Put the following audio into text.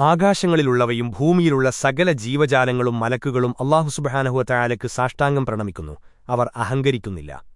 ആകാശങ്ങളിലുള്ളവയും ഭൂമിയിലുള്ള സകല ജീവജാലങ്ങളും മലക്കുകളും അള്ളാഹുസുബഹാനഹുവ തയാലക്ക് സാഷ്ടാംഗം പ്രണമിക്കുന്നു. അവർ അഹങ്കരിക്കുന്നില്ല.